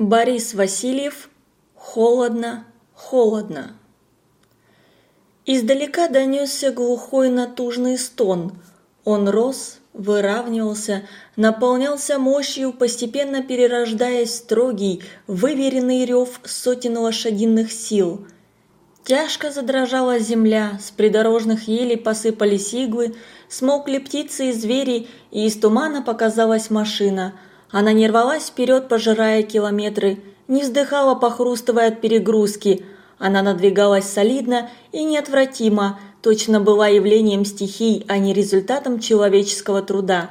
Борис Васильев «Холодно, холодно». Издалека донесся глухой натужный стон. Он рос, выравнивался, наполнялся мощью, постепенно перерождаясь строгий, выверенный рев сотен лошадиных сил. Тяжко задрожала земля, с придорожных елей посыпались иглы, смолкли птицы и звери, и из тумана показалась машина – она не рвалась вперед, пожирая километры, не вздыхала, похрустывая от перегрузки. Она надвигалась солидно и неотвратимо, точно была явлением стихий, а не результатом человеческого труда.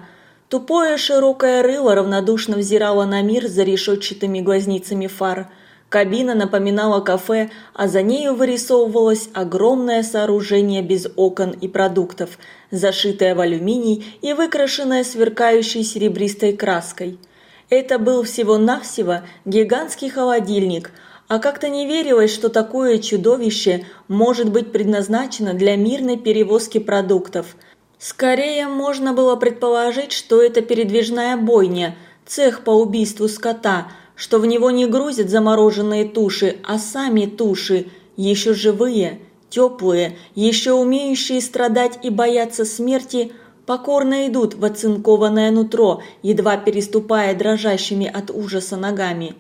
Тупое широкое рыло равнодушно взирало на мир за решетчатыми глазницами фар – Кабина напоминала кафе, а за нею вырисовывалось огромное сооружение без окон и продуктов, зашитое в алюминий и выкрашенное сверкающей серебристой краской. Это был всего-навсего гигантский холодильник, а как-то не верилось, что такое чудовище может быть предназначено для мирной перевозки продуктов. Скорее можно было предположить, что это передвижная бойня, цех по убийству скота – что в него не грузят замороженные туши, а сами туши, еще живые, теплые, еще умеющие страдать и бояться смерти, покорно идут в оцинкованное нутро, едва переступая дрожащими от ужаса ногами.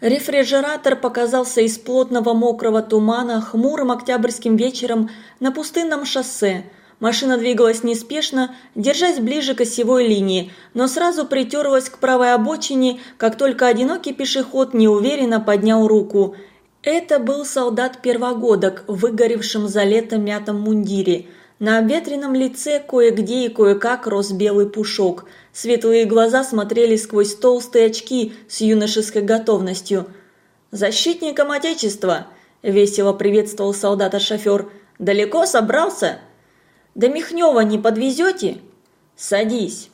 Рефрижератор показался из плотного мокрого тумана хмурым октябрьским вечером на пустынном шоссе – Машина двигалась неспешно, держась ближе к осевой линии, но сразу притерлась к правой обочине, как только одинокий пешеход неуверенно поднял руку. Это был солдат-первогодок выгоревшим за лето мятом мундире. На обветренном лице кое-где и кое-как рос белый пушок. Светлые глаза смотрели сквозь толстые очки с юношеской готовностью. «Защитником Отечества!» – весело приветствовал солдата-шофер. «Далеко собрался?» «До Михнева не подвезете?» «Садись».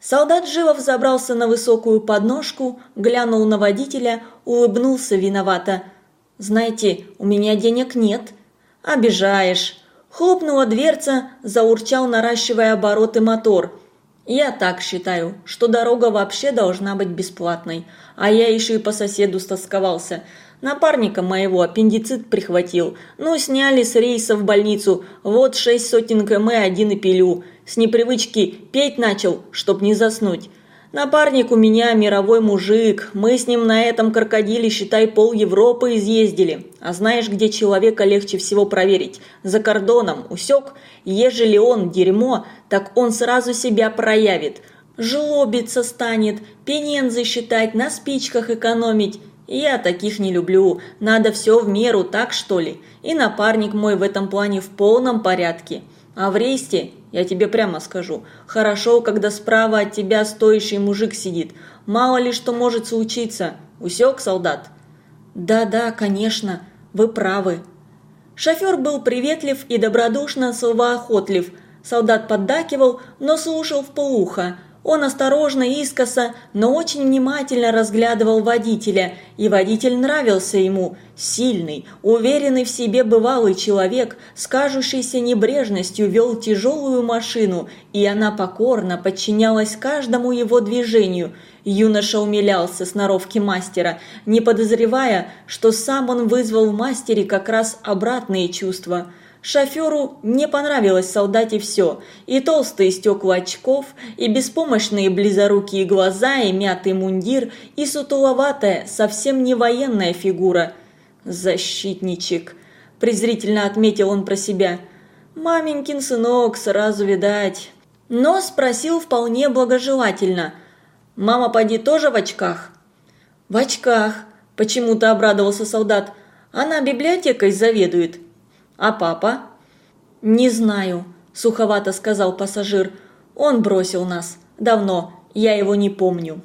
Солдат живо забрался на высокую подножку, глянул на водителя, улыбнулся виновато. «Знаете, у меня денег нет». «Обижаешь». Хлопнула дверца, заурчал, наращивая обороты мотор. «Я так считаю, что дорога вообще должна быть бесплатной. А я еще и по соседу стосковался. Напарника моего аппендицит прихватил. Ну, сняли с рейса в больницу. Вот шесть сотен км один и пилю. С непривычки петь начал, чтоб не заснуть. Напарник у меня мировой мужик. Мы с ним на этом крокодиле, считай, пол Европы изъездили. А знаешь, где человека легче всего проверить? За кордоном, усек? Ежели он дерьмо, так он сразу себя проявит. Жлобиться станет, пенен считать, на спичках экономить. Я таких не люблю. Надо все в меру, так что ли? И напарник мой в этом плане в полном порядке. А в рейсте, я тебе прямо скажу, хорошо, когда справа от тебя стоящий мужик сидит. Мало ли что может случиться. Усек, солдат? Да-да, конечно, вы правы. Шофер был приветлив и добродушно словоохотлив. Солдат поддакивал, но слушал в полухо он осторожно, искоса, но очень внимательно разглядывал водителя, и водитель нравился ему. Сильный, уверенный в себе бывалый человек, с кажущейся небрежностью вел тяжелую машину, и она покорно подчинялась каждому его движению. Юноша умилялся сноровки мастера, не подозревая, что сам он вызвал в мастере как раз обратные чувства – Шоферу не понравилось солдате все – и толстые стекла очков, и беспомощные близорукие глаза, и мятый мундир, и сутуловатая, совсем не военная фигура. «Защитничек», – презрительно отметил он про себя. «Маменькин сынок, сразу видать». Но спросил вполне благожелательно. «Мама, поди тоже в очках?» «В очках», – почему-то обрадовался солдат. «Она библиотекой заведует». «А папа?» «Не знаю», – суховато сказал пассажир. «Он бросил нас. Давно. Я его не помню».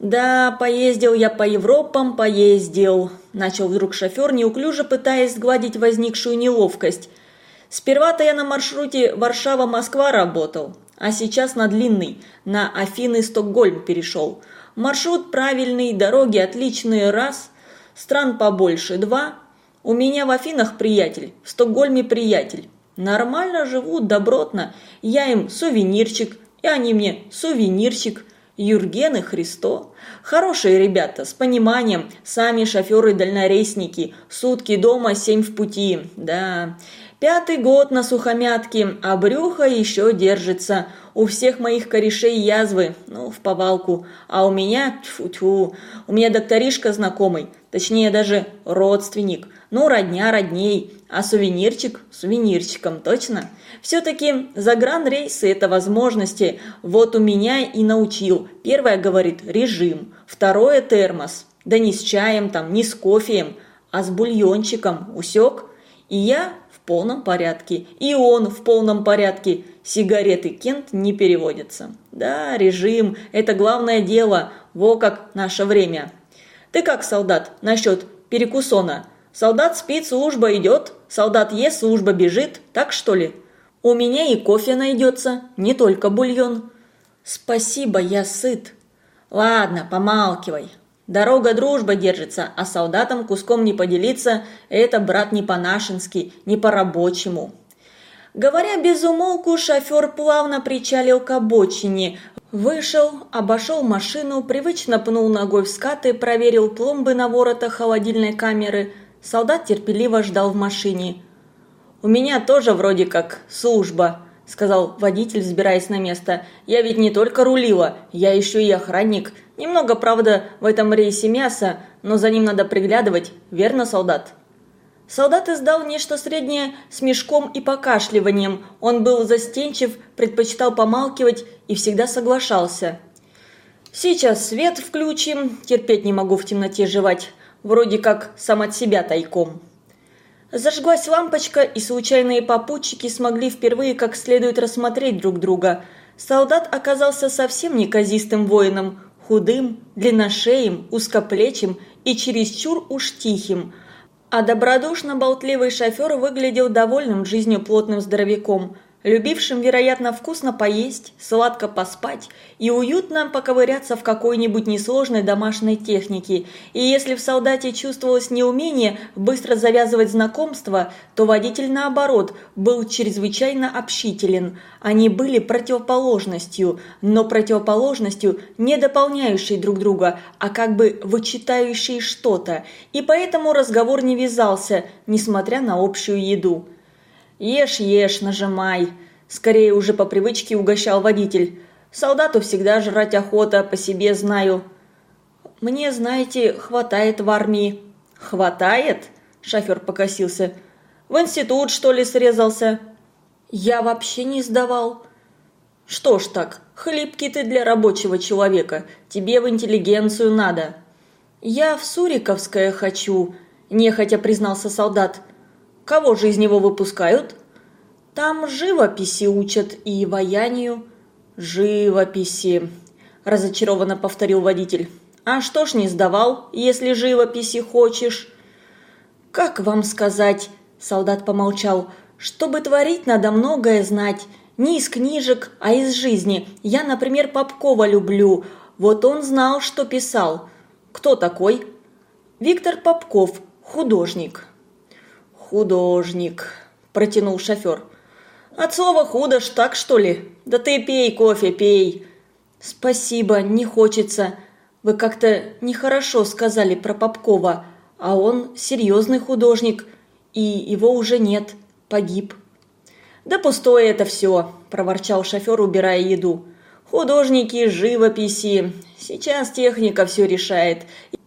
«Да, поездил я по Европам, поездил», – начал вдруг шофер, неуклюже пытаясь сгладить возникшую неловкость. «Сперва-то я на маршруте Варшава-Москва работал, а сейчас на длинный, на Афины-Стокгольм перешел. Маршрут правильный, дороги отличные – раз, стран побольше – два, у меня в Афинах приятель, в Стокгольме приятель. Нормально живут, добротно. Я им сувенирчик, и они мне сувенирчик. Юрген и Христо. Хорошие ребята, с пониманием. Сами шоферы-дальнорейсники. Сутки дома, семь в пути. Да, Пятый год на сухомятке, а брюхо еще держится. У всех моих корешей язвы, ну, в повалку. А у меня, тьфу-тьфу, у меня докторишка знакомый, точнее даже родственник. Ну, родня родней, а сувенирчик сувенирчиком, точно? Все-таки загранрейсы – это возможности. Вот у меня и научил. Первое, говорит, режим. Второе – термос. Да не с чаем там, не с кофеем, а с бульончиком, усек? И я полном порядке, и он в полном порядке. Сигареты Кент не переводятся. Да, режим – это главное дело, во как наше время. Ты как, солдат, насчет перекусона? Солдат спит, служба идет, солдат ест, служба бежит, так что ли? У меня и кофе найдется, не только бульон. Спасибо, я сыт. Ладно, помалкивай. Дорога дружба держится, а солдатам куском не поделиться – это, брат, не по-нашенски, не по-рабочему. Говоря без умолку, шофер плавно причалил к обочине, вышел, обошел машину, привычно пнул ногой в скаты, проверил пломбы на воротах холодильной камеры. Солдат терпеливо ждал в машине. «У меня тоже вроде как служба», – сказал водитель, взбираясь на место. «Я ведь не только рулила, я еще и охранник. Немного, правда, в этом рейсе мяса, но за ним надо приглядывать, верно, солдат?» Солдат издал нечто среднее с мешком и покашливанием. Он был застенчив, предпочитал помалкивать и всегда соглашался. «Сейчас свет включим, терпеть не могу в темноте жевать, вроде как сам от себя тайком». Зажглась лампочка, и случайные попутчики смогли впервые как следует рассмотреть друг друга. Солдат оказался совсем неказистым воином – худым, длинношеем, узкоплечим и чересчур уж тихим. А добродушно болтливый шофер выглядел довольным жизнью плотным здоровяком – любившим, вероятно, вкусно поесть, сладко поспать и уютно поковыряться в какой-нибудь несложной домашней технике. И если в солдате чувствовалось неумение быстро завязывать знакомства, то водитель, наоборот, был чрезвычайно общителен. Они были противоположностью, но противоположностью, не дополняющей друг друга, а как бы вычитающей что-то. И поэтому разговор не вязался, несмотря на общую еду. «Ешь, ешь, нажимай!» Скорее уже по привычке угощал водитель. «Солдату всегда жрать охота, по себе знаю». «Мне, знаете, хватает в армии». «Хватает?» – шофер покосился. «В институт, что ли, срезался?» «Я вообще не сдавал». «Что ж так, хлипкий ты для рабочего человека. Тебе в интеллигенцию надо». «Я в Суриковское хочу», – нехотя признался солдат. Кого же из него выпускают? Там живописи учат и ваянию. Живописи, разочарованно повторил водитель. А что ж не сдавал, если живописи хочешь? Как вам сказать, солдат помолчал, чтобы творить надо многое знать. Не из книжек, а из жизни. Я, например, Попкова люблю. Вот он знал, что писал. Кто такой? Виктор Попков, художник. «Художник», – протянул шофер. «От слова «худож» так, что ли? Да ты пей кофе, пей!» «Спасибо, не хочется. Вы как-то нехорошо сказали про Попкова, а он серьезный художник, и его уже нет, погиб». «Да пустое это все», – проворчал шофер, убирая еду. «Художники, живописи. Сейчас техника все решает.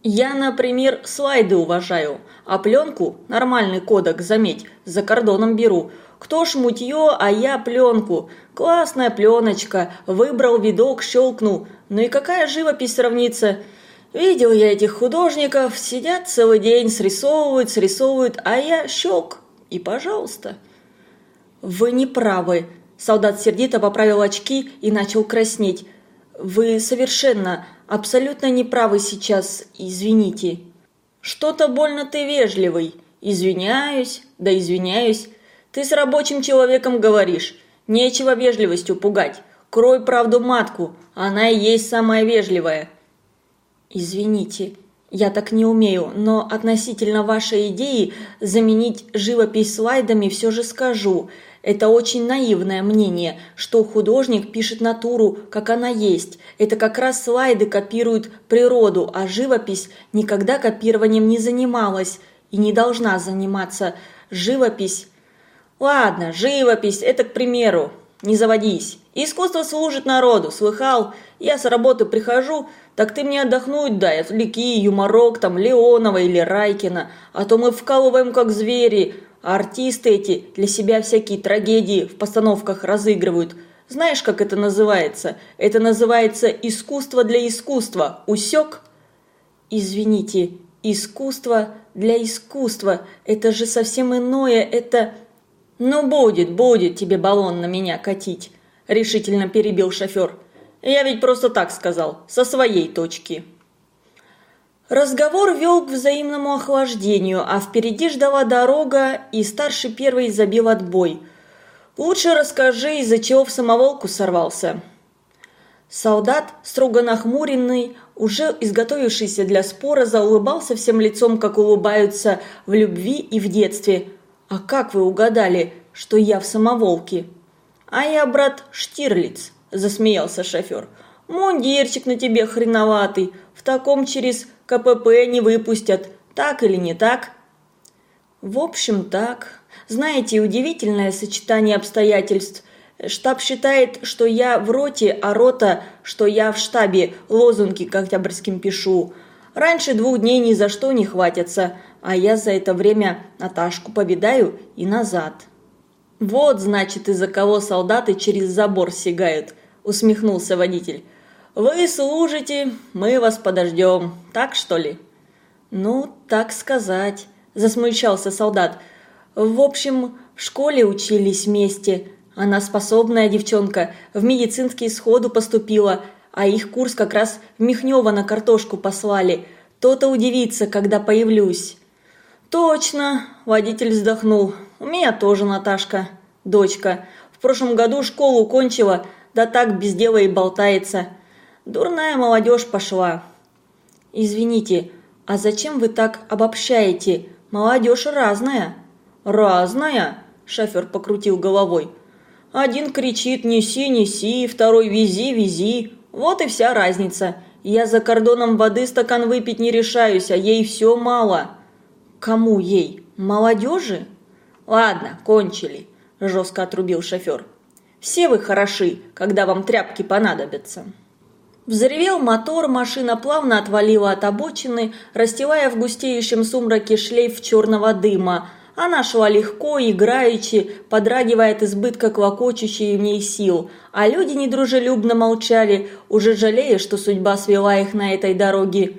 Я, например, слайды уважаю, а пленку, нормальный кодек, заметь, за кордоном беру. Кто ж мутье, а я пленку. Классная пленочка, выбрал видок, щелкнул. Ну и какая живопись сравнится? Видел я этих художников, сидят целый день, срисовывают, срисовывают, а я щелк. И пожалуйста. Вы не правы. Солдат сердито поправил очки и начал краснеть. Вы совершенно, абсолютно неправы сейчас, извините. Что-то больно ты вежливый. Извиняюсь, да извиняюсь. Ты с рабочим человеком говоришь. Нечего вежливостью пугать. Крой правду матку, она и есть самая вежливая. Извините, я так не умею, но относительно вашей идеи заменить живопись слайдами все же скажу – это очень наивное мнение, что художник пишет натуру, как она есть. Это как раз слайды копируют природу, а живопись никогда копированием не занималась и не должна заниматься. Живопись... Ладно, живопись, это к примеру. Не заводись. Искусство служит народу, слыхал? Я с работы прихожу, так ты мне отдохнуть дай, отвлеки, юморок, там, Леонова или Райкина, а то мы вкалываем как звери, а артисты эти для себя всякие трагедии в постановках разыгрывают. Знаешь, как это называется? Это называется искусство для искусства. Усек? Извините, искусство для искусства. Это же совсем иное, это... «Ну, будет, будет тебе баллон на меня катить», – решительно перебил шофер. «Я ведь просто так сказал, со своей точки». Разговор вел к взаимному охлаждению, а впереди ждала дорога, и старший первый забил отбой. «Лучше расскажи, из-за чего в самоволку сорвался». Солдат, строго нахмуренный, уже изготовившийся для спора, заулыбался всем лицом, как улыбаются в любви и в детстве. «А как вы угадали, что я в самоволке?» «А я, брат, Штирлиц», – засмеялся шофер. «Мундирчик на тебе хреноватый, в таком через КПП не выпустят, так или не так?» «В общем, так. Знаете, удивительное сочетание обстоятельств. Штаб считает, что я в роте, а рота, что я в штабе, лозунги к октябрьским пишу. Раньше двух дней ни за что не хватятся, а я за это время Наташку повидаю и назад». «Вот, значит, из-за кого солдаты через забор сигают», – усмехнулся водитель. «Вы служите, мы вас подождем, так что ли?» «Ну, так сказать», – засмущался солдат. «В общем, в школе учились вместе. Она способная девчонка, в медицинский сходу поступила, а их курс как раз в Михнёва на картошку послали. То-то удивится, когда появлюсь». «Точно!» – водитель вздохнул. «У меня тоже Наташка, дочка. В прошлом году школу кончила, да так без дела и болтается. Дурная молодежь пошла. Извините, а зачем вы так обобщаете? Молодежь разная. Разная? Шофер покрутил головой. Один кричит «неси, неси», второй «вези, вези». Вот и вся разница. Я за кордоном воды стакан выпить не решаюсь, а ей все мало. Кому ей? Молодежи? Ладно, кончили, жестко отрубил шофер. Все вы хороши, когда вам тряпки понадобятся. Взревел мотор, машина плавно отвалила от обочины, растевая в густеющем сумраке шлейф черного дыма. Она шла легко, играючи, подрагивая от избытка клокочущей в ней сил, а люди недружелюбно молчали, уже жалея, что судьба свела их на этой дороге.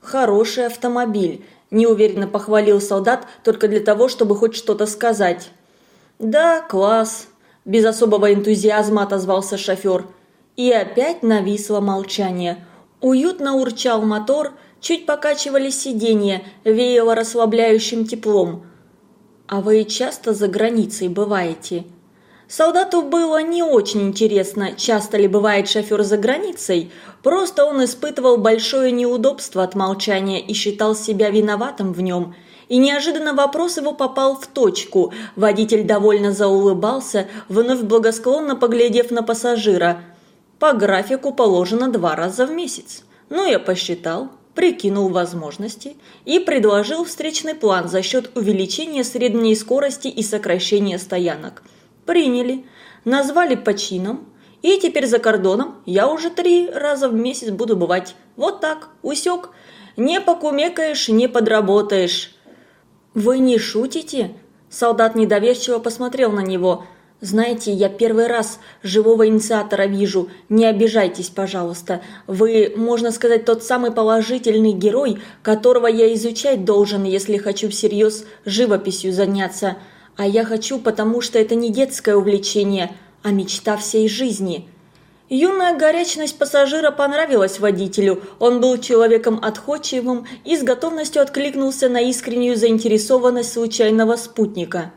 «Хороший автомобиль», – неуверенно похвалил солдат только для того, чтобы хоть что-то сказать. «Да, класс», – без особого энтузиазма отозвался шофер – и опять нависло молчание. Уютно урчал мотор, чуть покачивали сиденья, веяло расслабляющим теплом. «А вы часто за границей бываете?» Солдату было не очень интересно, часто ли бывает шофер за границей, просто он испытывал большое неудобство от молчания и считал себя виноватым в нем. И неожиданно вопрос его попал в точку. Водитель довольно заулыбался, вновь благосклонно поглядев на пассажира – по графику положено два раза в месяц, но я посчитал, прикинул возможности и предложил встречный план за счет увеличения средней скорости и сокращения стоянок. Приняли, назвали по чинам, и теперь за кордоном я уже три раза в месяц буду бывать. Вот так, усек. Не покумекаешь, не подработаешь. «Вы не шутите?» Солдат недоверчиво посмотрел на него – «Знаете, я первый раз живого инициатора вижу, не обижайтесь, пожалуйста. Вы, можно сказать, тот самый положительный герой, которого я изучать должен, если хочу всерьез живописью заняться. А я хочу, потому что это не детское увлечение, а мечта всей жизни». Юная горячность пассажира понравилась водителю. Он был человеком отходчивым и с готовностью откликнулся на искреннюю заинтересованность случайного спутника.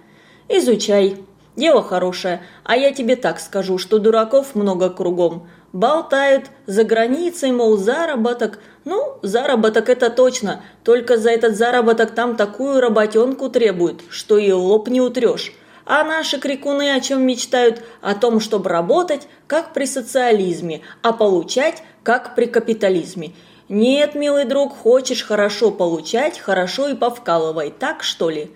«Изучай», Дело хорошее, а я тебе так скажу, что дураков много кругом. Болтают за границей, мол, заработок. Ну, заработок это точно, только за этот заработок там такую работенку требуют, что и лоб не утрешь. А наши крикуны о чем мечтают? О том, чтобы работать, как при социализме, а получать, как при капитализме. Нет, милый друг, хочешь хорошо получать, хорошо и повкалывай, так что ли?»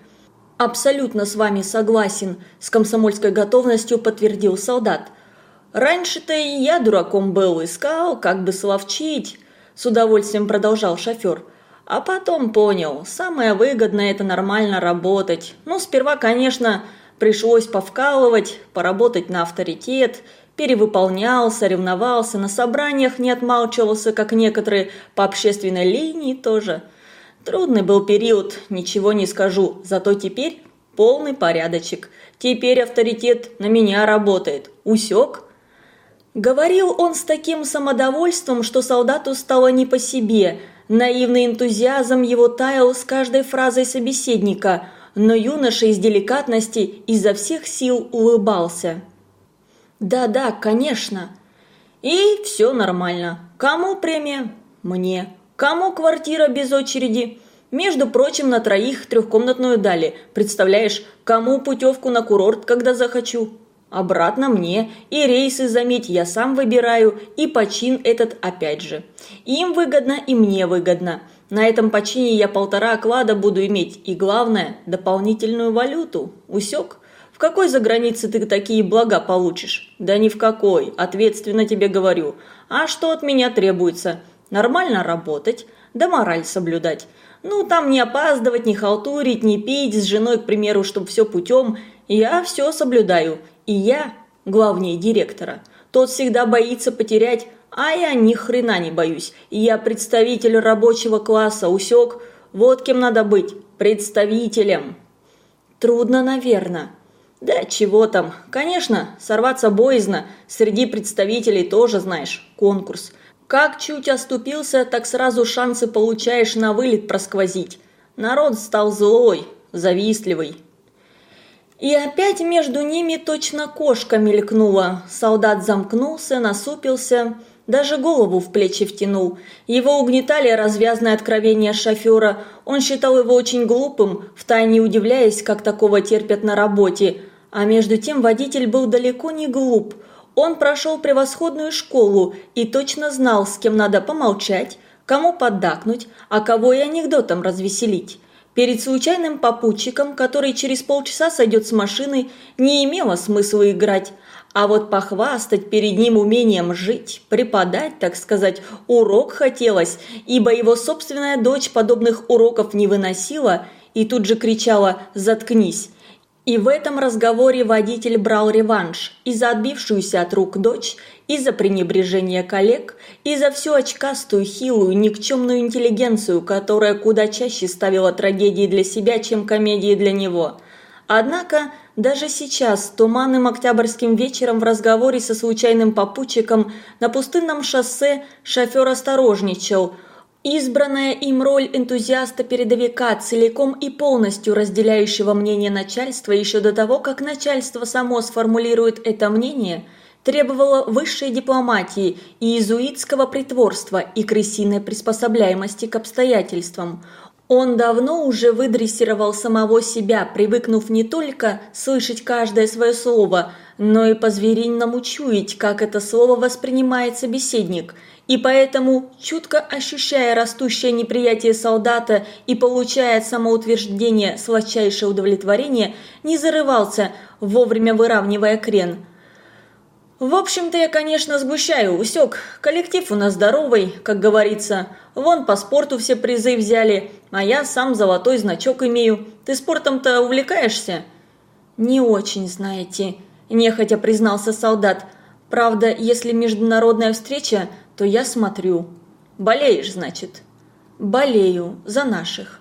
«Абсолютно с вами согласен», – с комсомольской готовностью подтвердил солдат. «Раньше-то и я дураком был, искал, как бы словчить», – с удовольствием продолжал шофер. «А потом понял, самое выгодное – это нормально работать. Ну, сперва, конечно, пришлось повкалывать, поработать на авторитет, перевыполнялся, ревновался на собраниях не отмалчивался, как некоторые, по общественной линии тоже». Трудный был период, ничего не скажу, зато теперь полный порядочек. Теперь авторитет на меня работает. Усек? Говорил он с таким самодовольством, что солдату стало не по себе. Наивный энтузиазм его таял с каждой фразой собеседника, но юноша из деликатности изо всех сил улыбался. «Да-да, конечно». «И все нормально. Кому премия?» «Мне». Кому квартира без очереди? Между прочим, на троих трехкомнатную дали. Представляешь, кому путевку на курорт, когда захочу? Обратно мне. И рейсы, заметь, я сам выбираю. И почин этот опять же. Им выгодно и мне выгодно. На этом почине я полтора оклада буду иметь. И главное, дополнительную валюту. Усек? В какой загранице ты такие блага получишь? Да ни в какой, ответственно тебе говорю. А что от меня требуется? нормально работать, да мораль соблюдать. Ну, там не опаздывать, не халтурить, не пить с женой, к примеру, чтобы все путем. Я все соблюдаю. И я главнее директора. Тот всегда боится потерять, а я ни хрена не боюсь. Я представитель рабочего класса, усек. Вот кем надо быть, представителем. Трудно, наверное. Да чего там. Конечно, сорваться боязно. Среди представителей тоже, знаешь, конкурс – как чуть оступился, так сразу шансы получаешь на вылет просквозить. Народ стал злой, завистливый. И опять между ними точно кошка мелькнула. Солдат замкнулся, насупился, даже голову в плечи втянул. Его угнетали развязные откровения шофера. Он считал его очень глупым, втайне удивляясь, как такого терпят на работе. А между тем водитель был далеко не глуп – он прошел превосходную школу и точно знал, с кем надо помолчать, кому поддакнуть, а кого и анекдотом развеселить. Перед случайным попутчиком, который через полчаса сойдет с машины, не имело смысла играть. А вот похвастать перед ним умением жить, преподать, так сказать, урок хотелось, ибо его собственная дочь подобных уроков не выносила и тут же кричала «заткнись», и в этом разговоре водитель брал реванш и за отбившуюся от рук дочь, и за пренебрежение коллег, и за всю очкастую, хилую, никчемную интеллигенцию, которая куда чаще ставила трагедии для себя, чем комедии для него. Однако, даже сейчас, туманным октябрьским вечером в разговоре со случайным попутчиком на пустынном шоссе шофер осторожничал – Избранная им роль энтузиаста-передовика, целиком и полностью разделяющего мнение начальства еще до того, как начальство само сформулирует это мнение, требовала высшей дипломатии и иезуитского притворства и крысиной приспособляемости к обстоятельствам. Он давно уже выдрессировал самого себя, привыкнув не только слышать каждое свое слово, но и по-звериному чуять, как это слово воспринимает собеседник – и поэтому, чутко ощущая растущее неприятие солдата и получая от самоутверждения сладчайшее удовлетворение, не зарывался, вовремя выравнивая крен. «В общем-то я, конечно, сгущаю, усек. Коллектив у нас здоровый, как говорится. Вон по спорту все призы взяли, а я сам золотой значок имею. Ты спортом-то увлекаешься?» «Не очень, знаете», – нехотя признался солдат. «Правда, если международная встреча – то я смотрю. Болеешь, значит? Болею за наших.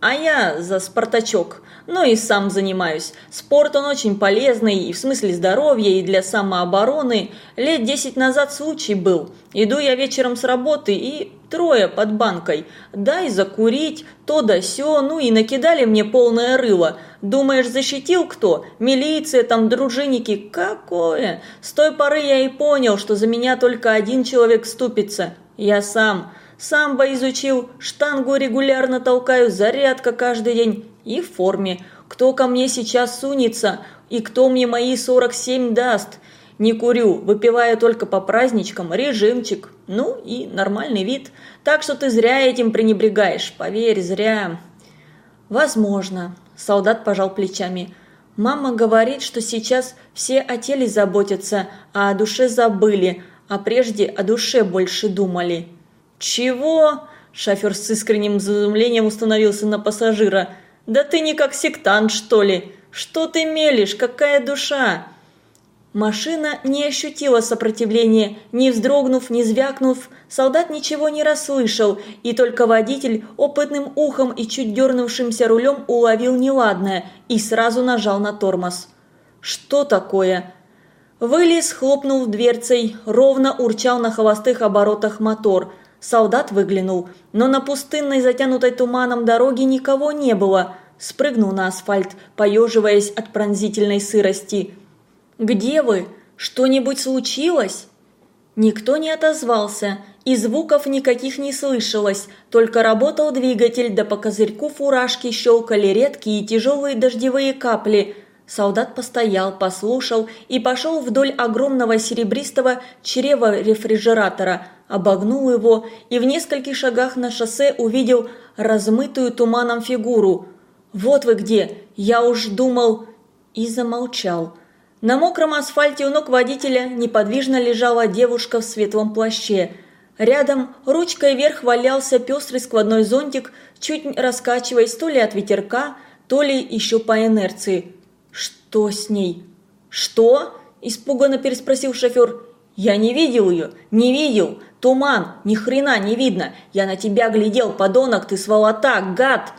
А я за Спартачок. Ну и сам занимаюсь. Спорт он очень полезный и в смысле здоровья, и для самообороны. Лет десять назад случай был. Иду трое под банкой. Дай закурить, то да сё, ну и накидали мне полное рыло. Думаешь, защитил кто? Милиция, там дружинники, какое? С той поры я и понял, что за меня только один человек ступится. Я сам. Самбо изучил, штангу регулярно толкаю, зарядка каждый день и в форме. Кто ко мне сейчас сунется и кто мне мои 47 даст? Не курю, выпиваю только по праздничкам, режимчик. Ну и нормальный вид. Так что ты зря этим пренебрегаешь, поверь, зря. Возможно, солдат пожал плечами. Мама говорит, что сейчас все о теле заботятся, а о душе забыли, а прежде о душе больше думали. Чего? Шофер с искренним изумлением установился на пассажира. «Да ты не как сектант, что ли? Что ты мелешь? Какая душа?» Машина не ощутила сопротивления, не вздрогнув, не звякнув, солдат ничего не расслышал, и только водитель опытным ухом и чуть дернувшимся рулем уловил неладное и сразу нажал на тормоз. «Что такое?» Вылез, хлопнул дверцей, ровно урчал на холостых оборотах мотор. Солдат выглянул, но на пустынной, затянутой туманом дороге никого не было. Спрыгнул на асфальт, поеживаясь от пронзительной сырости – где вы? Что-нибудь случилось?» Никто не отозвался, и звуков никаких не слышалось, только работал двигатель, да по козырьку фуражки щелкали редкие и тяжелые дождевые капли. Солдат постоял, послушал и пошел вдоль огромного серебристого чрева рефрижератора, обогнул его и в нескольких шагах на шоссе увидел размытую туманом фигуру. «Вот вы где! Я уж думал...» и замолчал. На мокром асфальте у ног водителя неподвижно лежала девушка в светлом плаще. Рядом ручкой вверх валялся пестрый складной зонтик, чуть раскачиваясь то ли от ветерка, то ли еще по инерции. «Что с ней?» «Что?» – испуганно переспросил шофер. «Я не видел ее, не видел. Туман, ни хрена не видно. Я на тебя глядел, подонок, ты сволота, гад!»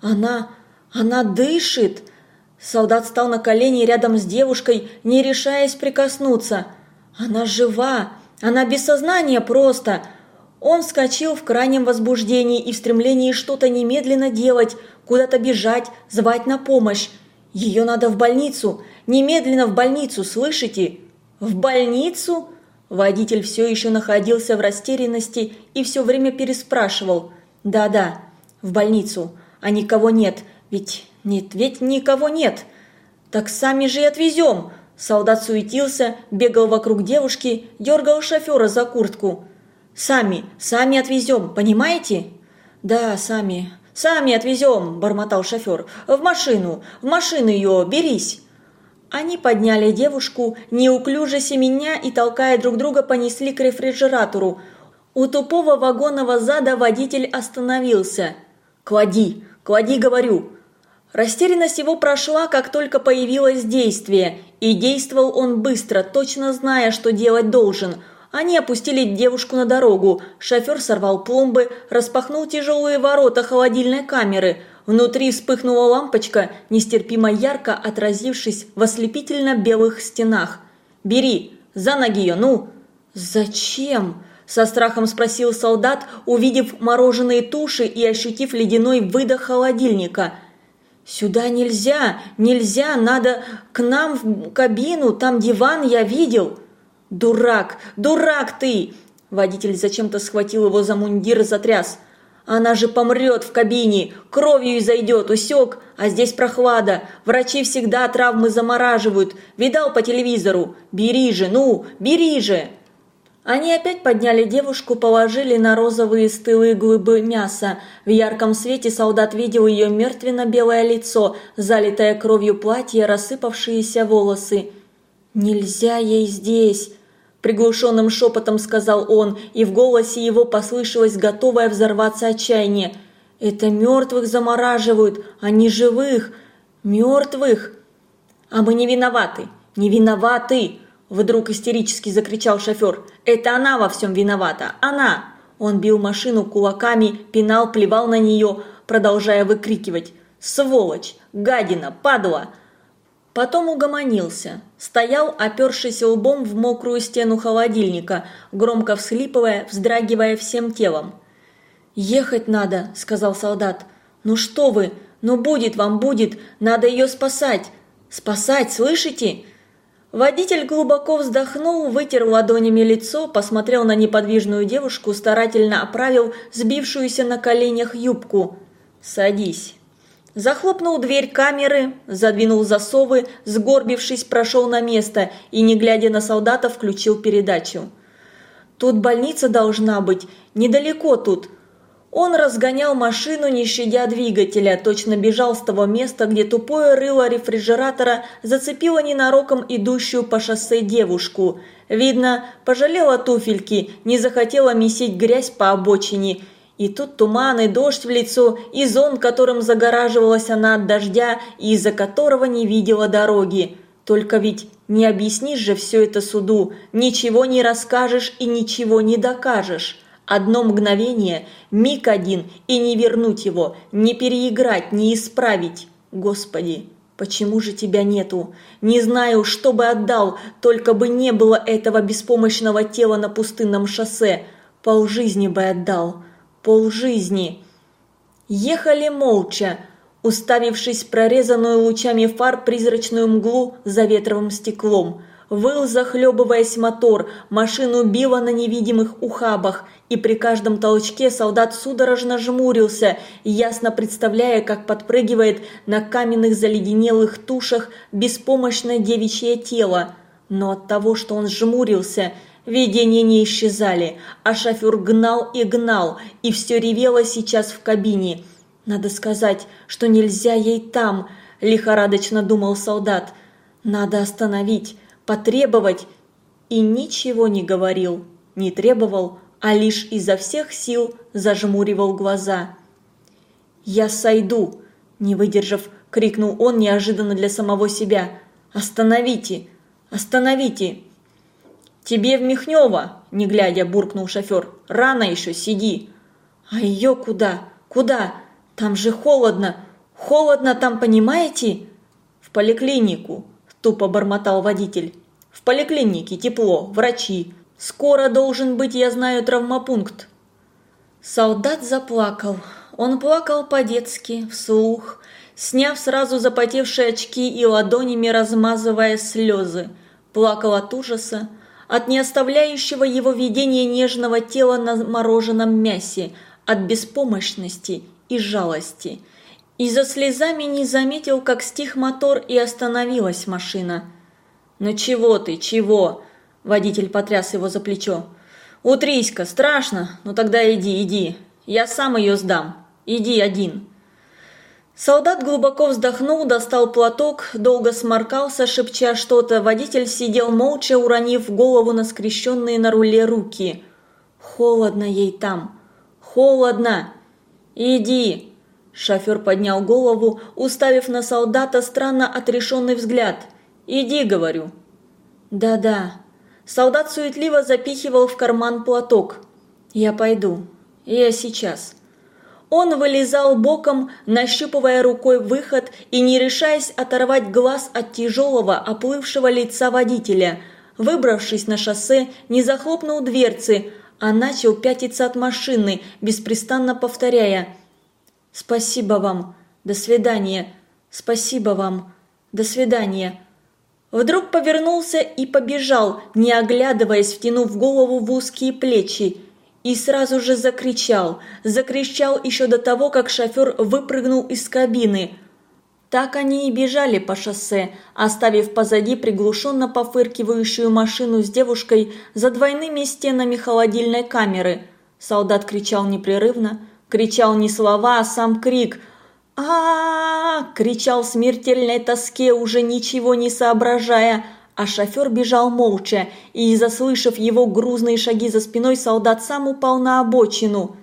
«Она... она дышит!» Солдат стал на колени рядом с девушкой, не решаясь прикоснуться. «Она жива! Она без сознания просто!» Он вскочил в крайнем возбуждении и в стремлении что-то немедленно делать, куда-то бежать, звать на помощь. «Ее надо в больницу! Немедленно в больницу, слышите?» «В больницу?» Водитель все еще находился в растерянности и все время переспрашивал. «Да-да, в больницу. А никого нет, ведь нет, ведь никого нет. Так сами же и отвезем. Солдат суетился, бегал вокруг девушки, дергал шофера за куртку. «Сами, сами отвезем, понимаете?» «Да, сами, сами отвезем», – бормотал шофер. «В машину, в машину ее, берись!» Они подняли девушку, неуклюже семеня и толкая друг друга понесли к рефрижератору. У тупого вагонного зада водитель остановился. «Клади, клади, говорю!» Растерянность его прошла, как только появилось действие, и действовал он быстро, точно зная, что делать должен. Они опустили девушку на дорогу, шофер сорвал пломбы, распахнул тяжелые ворота холодильной камеры. Внутри вспыхнула лампочка, нестерпимо ярко отразившись в ослепительно белых стенах. «Бери! За ноги ее, ну!» «Зачем?» – со страхом спросил солдат, увидев мороженые туши и ощутив ледяной выдох холодильника – «Сюда нельзя! Нельзя! Надо к нам в кабину! Там диван я видел!» «Дурак! Дурак ты!» Водитель зачем-то схватил его за мундир и затряс. «Она же помрет в кабине! Кровью и зайдет! Усек! А здесь прохлада! Врачи всегда травмы замораживают! Видал по телевизору? Бери же! Ну, бери же!» Они опять подняли девушку, положили на розовые стылые глыбы мяса. В ярком свете солдат видел ее мертвенно-белое лицо, залитое кровью платье, рассыпавшиеся волосы. «Нельзя ей здесь!» – приглушенным шепотом сказал он, и в голосе его послышалось готовое взорваться отчаяние. «Это мертвых замораживают, а не живых! Мертвых!» «А мы не виноваты! Не виноваты!» Вдруг истерически закричал шофер. «Это она во всем виновата! Она!» Он бил машину кулаками, пинал, плевал на нее, продолжая выкрикивать «Сволочь! Гадина! Падла!» Потом угомонился. Стоял, опершийся лбом в мокрую стену холодильника, громко всхлипывая, вздрагивая всем телом. «Ехать надо», — сказал солдат. «Ну что вы! Ну будет вам, будет! Надо ее спасать! Спасать, слышите?» Водитель глубоко вздохнул, вытер ладонями лицо, посмотрел на неподвижную девушку, старательно оправил сбившуюся на коленях юбку. «Садись». Захлопнул дверь камеры, задвинул засовы, сгорбившись, прошел на место и, не глядя на солдата, включил передачу. «Тут больница должна быть, недалеко тут», он разгонял машину, не щадя двигателя, точно бежал с того места, где тупое рыло рефрижератора зацепило ненароком идущую по шоссе девушку. Видно, пожалела туфельки, не захотела месить грязь по обочине. И тут туман и дождь в лицо, и зон, которым загораживалась она от дождя, и из-за которого не видела дороги. Только ведь не объяснишь же все это суду, ничего не расскажешь и ничего не докажешь. Одно мгновение, миг один, и не вернуть его, не переиграть, не исправить. Господи, почему же тебя нету? Не знаю, что бы отдал, только бы не было этого беспомощного тела на пустынном шоссе. Полжизни бы отдал. Полжизни. Ехали молча, уставившись прорезанную лучами фар призрачную мглу за ветровым стеклом – Выл, захлебываясь мотор, машину било на невидимых ухабах, и при каждом толчке солдат судорожно жмурился, ясно представляя, как подпрыгивает на каменных заледенелых тушах беспомощное девичье тело. Но от того, что он жмурился, видения не исчезали, а шофер гнал и гнал, и все ревело сейчас в кабине. «Надо сказать, что нельзя ей там», – лихорадочно думал солдат. «Надо остановить» потребовать и ничего не говорил, не требовал, а лишь изо всех сил зажмуривал глаза. «Я сойду!» – не выдержав, крикнул он неожиданно для самого себя. «Остановите! Остановите!» «Тебе в Михнёва!» – не глядя, буркнул шофер. «Рано еще сиди!» «А ее куда? Куда? Там же холодно! Холодно там, понимаете?» «В поликлинику!» – тупо бормотал водитель. «В поликлинике тепло, врачи. Скоро должен быть, я знаю, травмопункт». Солдат заплакал. Он плакал по-детски, вслух, сняв сразу запотевшие очки и ладонями размазывая слезы. Плакал от ужаса, от не оставляющего его видения нежного тела на мороженом мясе, от беспомощности и жалости – из-за слезами не заметил, как стих мотор и остановилась машина. «Ну чего ты, чего?» – водитель потряс его за плечо. «Утрись-ка, страшно? Ну тогда иди, иди. Я сам ее сдам. Иди один». Солдат глубоко вздохнул, достал платок, долго сморкался, шепча что-то. Водитель сидел молча, уронив голову на скрещенные на руле руки. «Холодно ей там! Холодно! Иди!» Шофер поднял голову, уставив на солдата странно отрешенный взгляд. «Иди», — говорю. «Да-да». Солдат суетливо запихивал в карман платок. «Я пойду. Я сейчас». Он вылезал боком, нащупывая рукой выход и не решаясь оторвать глаз от тяжелого, оплывшего лица водителя. Выбравшись на шоссе, не захлопнул дверцы, а начал пятиться от машины, беспрестанно повторяя – «Спасибо вам! До свидания! Спасибо вам! До свидания!» Вдруг повернулся и побежал, не оглядываясь, втянув голову в узкие плечи. И сразу же закричал. Закричал еще до того, как шофер выпрыгнул из кабины. Так они и бежали по шоссе, оставив позади приглушенно пофыркивающую машину с девушкой за двойными стенами холодильной камеры. Солдат кричал непрерывно кричал не слова, а сам крик. а кричал в смертельной тоске, уже ничего не соображая. А шофер бежал молча, и, заслышав его грузные шаги за спиной, солдат сам упал на обочину.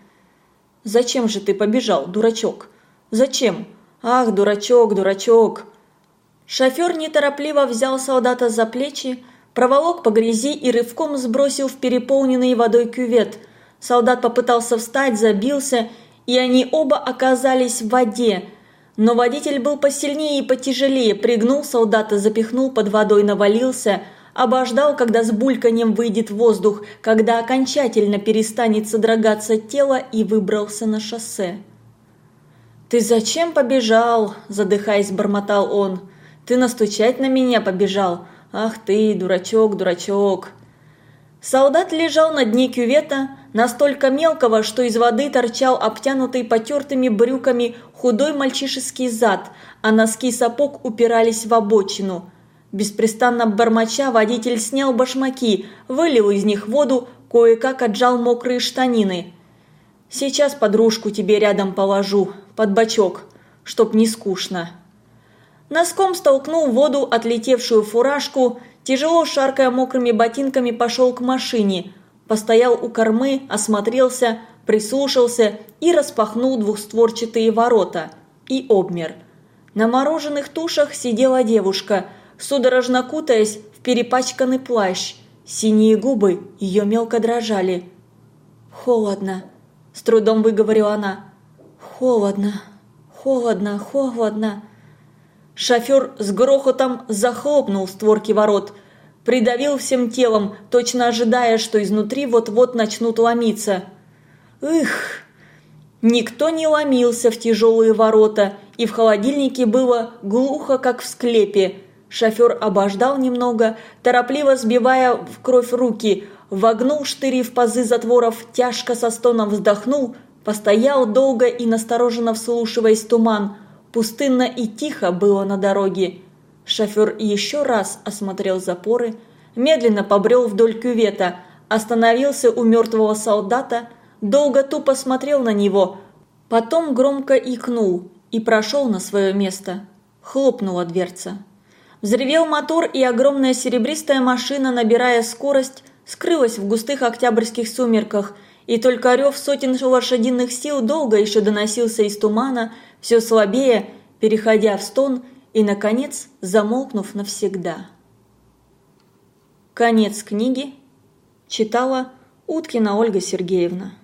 «Зачем же ты побежал, дурачок? Зачем? Ах, дурачок, дурачок!» Шофер неторопливо взял солдата за плечи, проволок по грязи и рывком сбросил в переполненный водой кювет – Солдат попытался встать, забился, и они оба оказались в воде. Но водитель был посильнее и потяжелее, пригнул солдата, запихнул под водой, навалился, обождал, когда с бульканьем выйдет воздух, когда окончательно перестанет содрогаться тело и выбрался на шоссе. «Ты зачем побежал?» – задыхаясь, бормотал он. «Ты настучать на меня побежал? Ах ты, дурачок, дурачок!» Солдат лежал на дне кювета, настолько мелкого, что из воды торчал обтянутый потертыми брюками худой мальчишеский зад, а носки сапог упирались в обочину. Беспрестанно бормоча водитель снял башмаки, вылил из них воду, кое-как отжал мокрые штанины. «Сейчас подружку тебе рядом положу, под бочок, чтоб не скучно». Носком столкнул в воду отлетевшую фуражку, тяжело шаркая мокрыми ботинками пошел к машине – постоял у кормы, осмотрелся, прислушался и распахнул двухстворчатые ворота. И обмер. На мороженых тушах сидела девушка, судорожно кутаясь в перепачканный плащ. Синие губы ее мелко дрожали. «Холодно», – с трудом выговорила она. «Холодно, холодно, холодно». Шофер с грохотом захлопнул створки ворот – придавил всем телом, точно ожидая, что изнутри вот-вот начнут ломиться. Их! Никто не ломился в тяжелые ворота, и в холодильнике было глухо, как в склепе. Шофер обождал немного, торопливо сбивая в кровь руки, вогнул штыри в пазы затворов, тяжко со стоном вздохнул, постоял долго и настороженно вслушиваясь туман. Пустынно и тихо было на дороге. Шофер еще раз осмотрел запоры, медленно побрел вдоль кювета, остановился у мертвого солдата, долго тупо смотрел на него, потом громко икнул и прошел на свое место. Хлопнула дверца. Взревел мотор, и огромная серебристая машина, набирая скорость, скрылась в густых октябрьских сумерках, и только рев сотен лошадиных сил долго еще доносился из тумана, все слабее, переходя в стон – и, наконец, замолкнув навсегда. Конец книги читала Уткина Ольга Сергеевна.